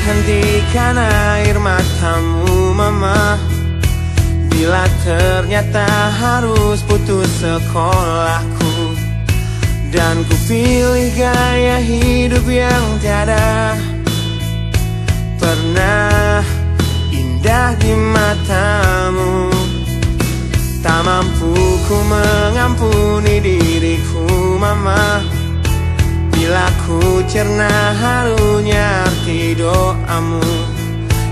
meneteskan air matamu mama. Bila ternyata harus putus sekolahku Dan ku pilih gaya hidup yang tiada. Pernah indah di matamu. Tak mampu ku mengampuni diriku mama ku cerna harunya arti doamu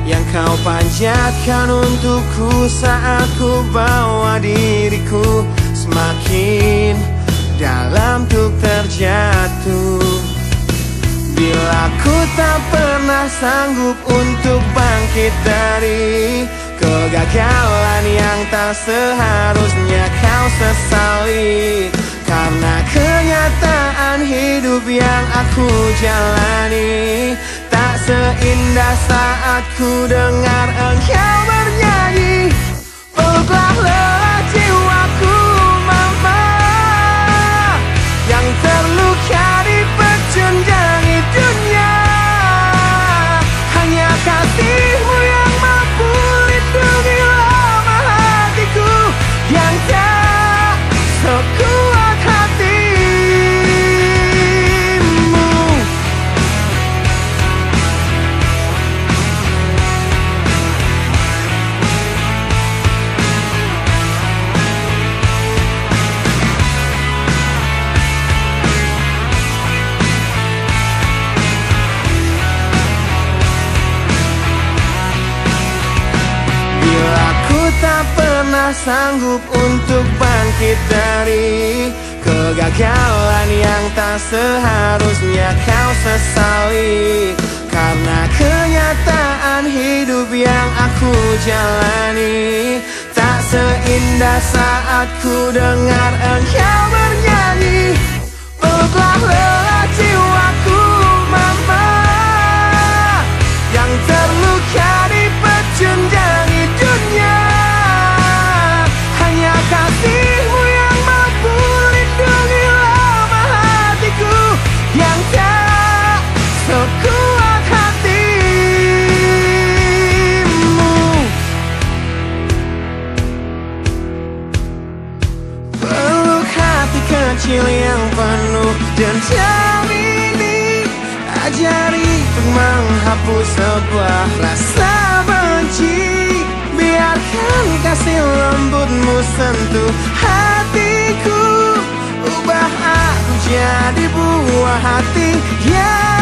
Yang kau panjatkan untukku saat ku bawa diriku Semakin dalam tuk terjatuh. Bila ku tak pernah sanggup untuk bangkit dari Kegagalan yang tak seharusnya kau sesali aku jalani. Tak seindah saat ku dengar engkau sanggup untuk bangkit dari Kegagalan yang tak seharusnya kau sesali. Karena kenyataan hidup yang aku jalani Tak seindah saat ku dengar engkau bernyanyi. Peluklah kecil yang penuh dendam ini Ajari untuk menghapus sebuah rasa benci. Biarkan kasih lembutmu sentuh hatiku. Ubah aku jadi buah hati yang